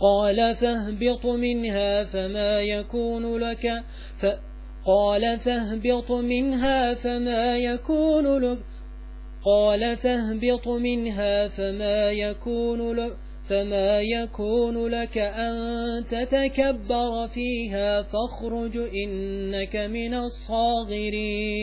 قال فاهبط منها فما يكون لك ف قال فاهبط منها فما يكون لك قال فاهبط منها فما يكون لك فما يكون لك أن تتكبر فيها فاخرج إنك من الصاغرين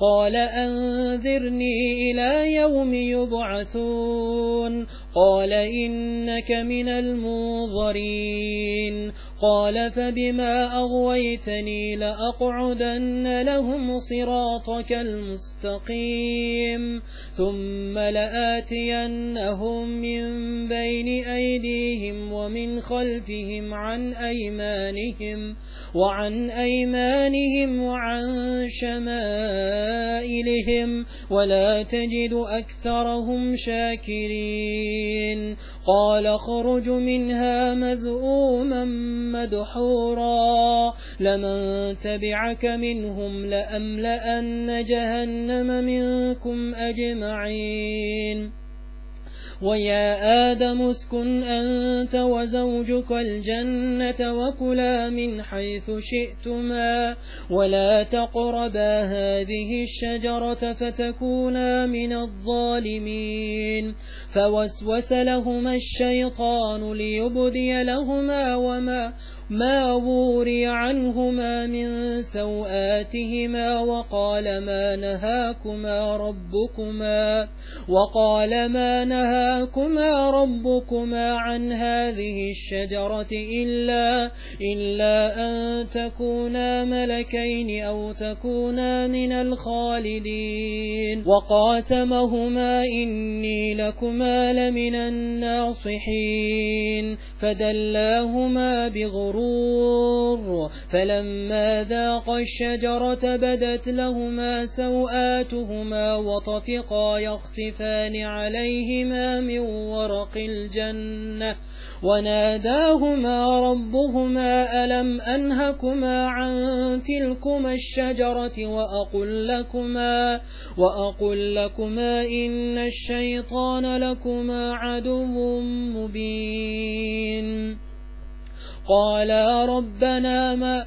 قال أنذرني إلى يوم يبعثون قال إنك من المنظرين. قال فبما أغويتني لأقعدن لهم صراطك المستقيم. ثم لآتينهم من بين أيديهم ومن خلفهم عن أيمانهم. وعن أيمانهم وعن شمائلهم ولا تجد أكثرهم شاكرين. قال اخرج منها مذءوما مدحورا. لمن تبعك منهم لأملأن جهنم منكم أجمعين. ويا آدم اسكن أنت وزوجك الجنة وكلا من حيث شئتما ولا تقربا هذه الشجرة فتكونا من الظالمين فوسوس لهما الشيطان ليبدي لهما وما ما وري عنهما من سوآتهما وقال ما نهاكما ربكما وقال ما نهاكما ربكما عن هذه الشجرة إلا, إلا أن تكونا ملكين أو تكونا من الخالدين. وقاسمهما إني لكما لمن الناصحين. فدلاهما بغرور فلما ذاق الشجرة بدت لهما سوآتهما وطفقا يخصفان عليهما من ورق الجنة. وناداهما ربهما ألم أنهكما عن تلكما الشجرة وأقل لكما, وأقل لكما إن الشيطان لكما عدو مبين. قالا ربنا ما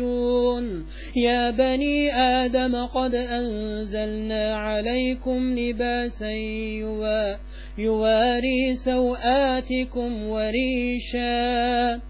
تخرجون يا بني آدم قد أنزلنا عليكم لباسا يواري سوآتكم وريشا.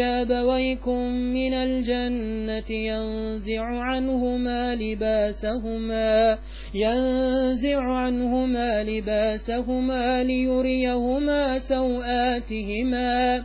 أبويكم من الجنة ينزع عنهما لباسهما ينزع عنهما لباسهما ليريهما سوآتهما.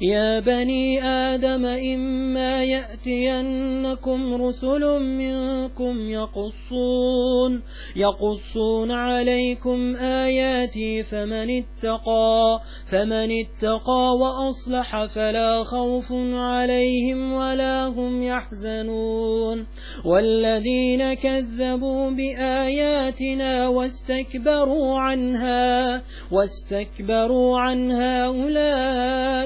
يا بني آدم إما يأتينكم رسل منكم يقصون يقصون عليكم آياتي فمن اتقى فمن اتقى وأصلح فلا خوف عليهم ولا هم يحزنون والذين كذبوا بآياتنا واستكبروا عنها واستكبروا عنها أولئك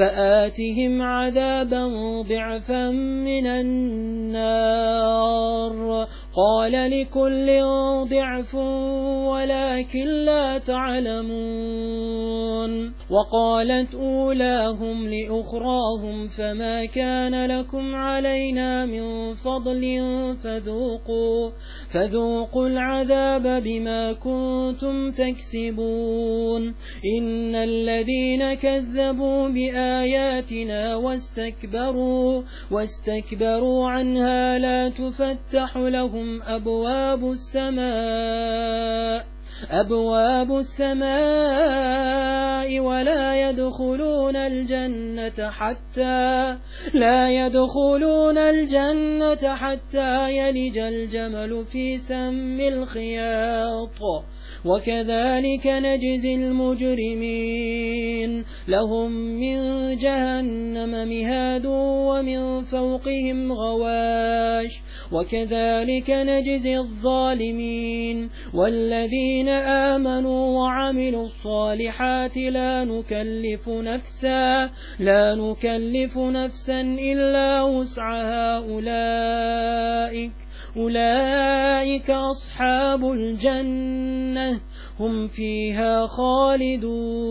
فآتهم عذابا ضعفا من النار. قال لكل ضعف ولكن لا تعلمون. وقالت أولاهم لأخراهم فما كان لكم علينا من فضل فذوقوا فذوقوا العذاب بما كنتم تكسبون. إن الذين كذبوا بآياتنا واستكبروا واستكبروا عنها لا تفتح لهم أبواب السماء أبواب السماء ولا يدخلون الجنة حتى لا يدخلون الجنة حتى يلج الجمل في سم الخياط. وكذلك نجزي المجرمين. لهم من جهنم مهاد ومن فوقهم غواش. وكذلك نجزي الظالمين والذين آمنوا وعملوا الصالحات لا نكلف نفسا لا نكلف نفسا إلا وسعها أولئك أولئك أصحاب الجنة هم فيها خالدون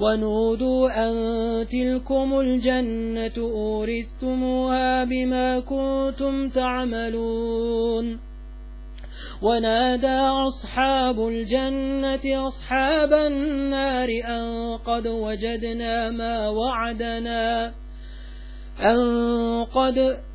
ونودوا أن تلكم الجنة أورثتموها بما كنتم تعملون. ونادى أصحاب الجنة أصحاب النار أن قد وجدنا ما وعدنا أن قد